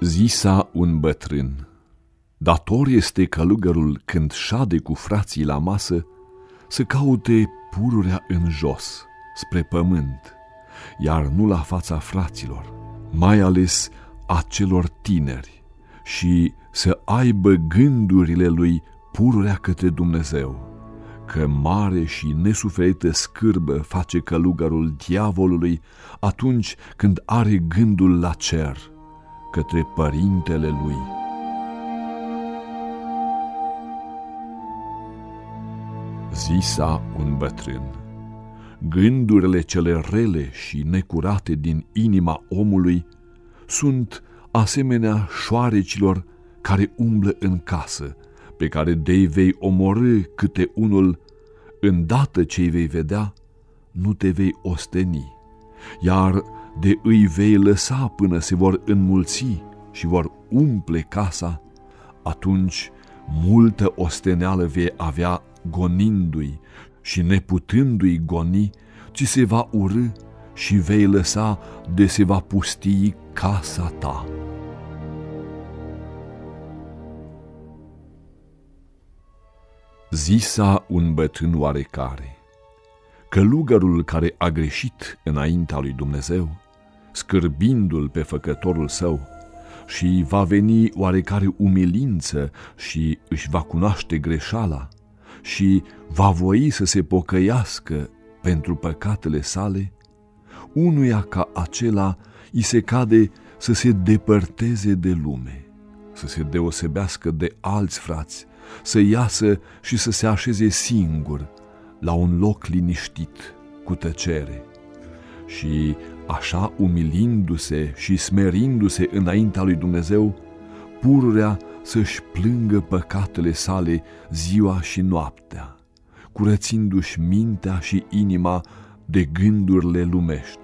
Zisa un bătrân, dator este călugărul când șade cu frații la masă să caute pururea în jos, spre pământ, iar nu la fața fraților, mai ales a celor tineri, și să aibă gândurile lui pururea către Dumnezeu, că mare și nesuferită scârbă face călugărul diavolului atunci când are gândul la cer, către părintele lui. Zisa un bătrân, gândurile cele rele și necurate din inima omului sunt asemenea șoarecilor care umblă în casă, pe care de vei omorâ câte unul, îndată ce îi vei vedea, nu te vei osteni, iar de îi vei lăsa până se vor înmulți și vor umple casa, atunci multă osteneală vei avea gonindu-i și neputându-i goni, ci se va urâ și vei lăsa de se va pustii casa ta. Zisa un bătrân oarecare, călugărul care a greșit înaintea lui Dumnezeu, scârbindu-l pe făcătorul său, și va veni oarecare umilință și își va cunoaște greșala și va voi să se pocăiască pentru păcatele sale, unuia ca acela îi se cade să se depărteze de lume, să se deosebească de alți frați, să iasă și să se așeze singur la un loc liniștit, cu tăcere. Și așa umilindu-se și smerindu-se înaintea lui Dumnezeu, pururea să-și plângă păcatele sale ziua și noaptea, curățindu-și mintea și inima de gândurile lumești.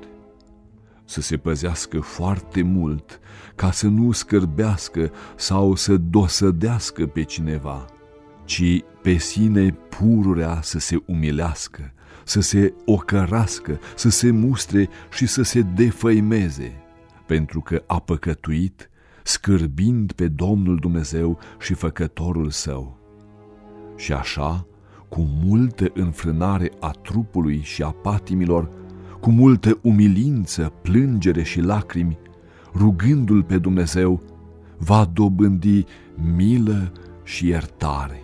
Să se păzească foarte mult ca să nu scârbească sau să dosădească pe cineva, ci pe sine pururea să se umilească, să se ocărască, să se mustre și să se defăimeze, pentru că a păcătuit, scârbind pe Domnul Dumnezeu și Făcătorul său. Și așa, cu multă înfrânare a trupului și a patimilor, cu multă umilință, plângere și lacrimi, rugându-L pe Dumnezeu, va dobândi milă și iertare.